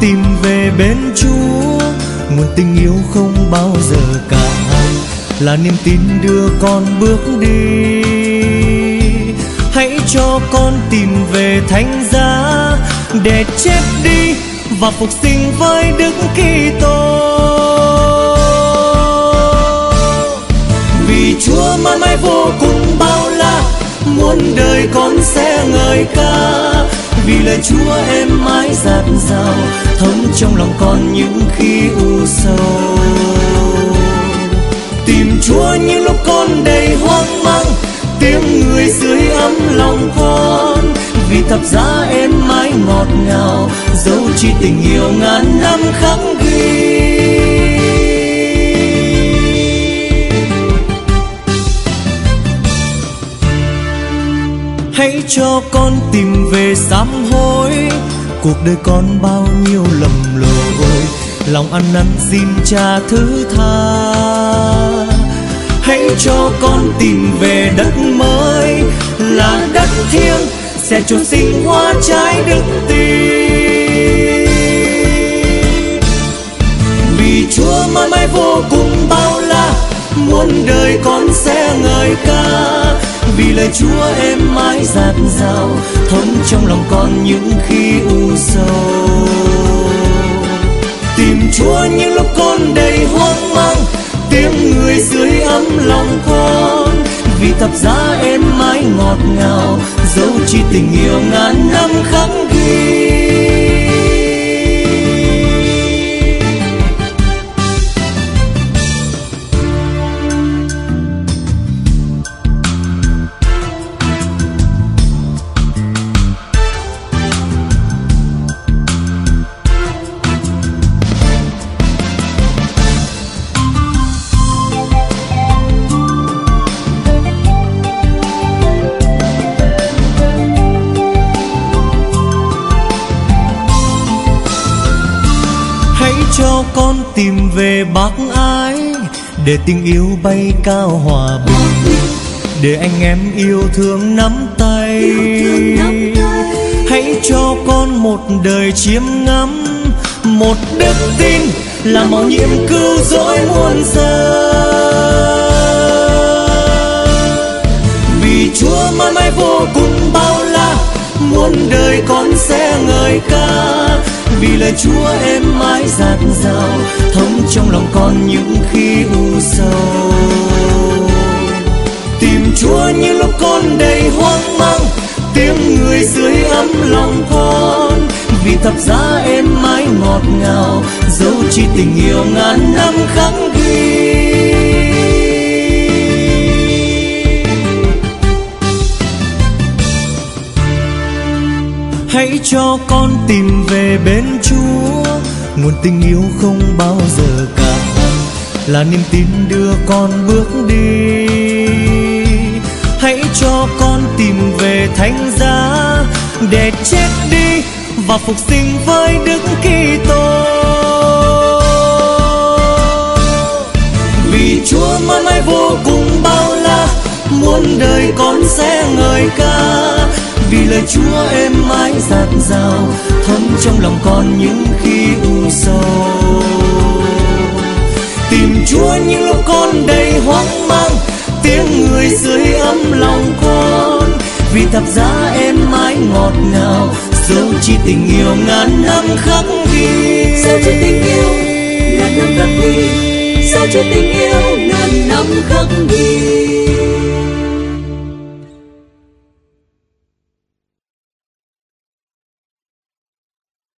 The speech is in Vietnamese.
tìm về bên Chúa. Nguồn tình yêu không bao giờ cạn là niềm tin đưa con bước đi. Hãy cho con tìm về thánh giá để chết đi và phục sinh với Đức Kitô. Vì Chúa mãi mãi vô cùng bao la, muôn đời con sẽ ngợi ca vì lời Chúa em mãi dạt dào, thấm trong lòng con những khi u sầu tìm Chúa những lúc con đầy hoang mang, tiếng người dưới ấm lòng con. Vì thập giá em mãi ngọt ngào, dấu chi tình yêu ngàn năm khắc ghi. Hãy cho con tìm về sám hối. Cuộc đời con bao nhiêu lầm lỗi lòng ăn năn xin cha thứ tha. Hãy cho con tìm về đất mới. Là đất thiêng sẽ cho sinh hoa trái đức tin. Vì chúa mãi mãi vô cùng bao la, muôn đời con sẽ ngợi ca lời chúa em mãi dạt dào thấm trong lòng con những khi u sầu. Tìm chúa những lúc con đầy hoang mang, tiếng người dưới ấm lòng con. Vì thập giá em mãi ngọt ngào dấu chi tình yêu ngàn năm khắc cho con tìm về bác ái để tình yêu bay cao hòa bình. Để anh em yêu thương nắm tay. Hãy cho con một đời chiêm ngắm một đức tin là màu nhiệm cứu rỗi muôn dân vì chúa mãi mãi vô cùng bao la muôn đời con sẽ ngợi ca vì lời chúa em mãi dạt dào, thấm trong lòng con những khi u sầu tìm chúa như lúc con đầy hoang mang, tiếng người dưới ấm lòng con. Vì thập giá em mãi ngọt ngào, dấu chi tình yêu ngàn năm khắc ghi hãy cho con tìm về bên Chúa. Nguồn tình yêu không bao giờ cạn là niềm tin đưa con bước đi. Hãy cho con tìm về thánh giá để chết đi và phục sinh với Đức Kitô. Vì Chúa mãi mãi vô cùng bao la, muôn đời con sẽ ngợi ca vì lời Chúa em mãi dạt dào, thấm trong lòng con những khi u sầu. Tìm Chúa những lúc con đầy hoang mang, tiếng người dưới ấm lòng con. Vì thập giá em mãi ngọt ngào dấu chi tình yêu ngàn năm khắc ghi. Dấu chi tình yêu ngàn năm khắc ghi. Dấu chi tình yêu ngàn năm khắc ghi.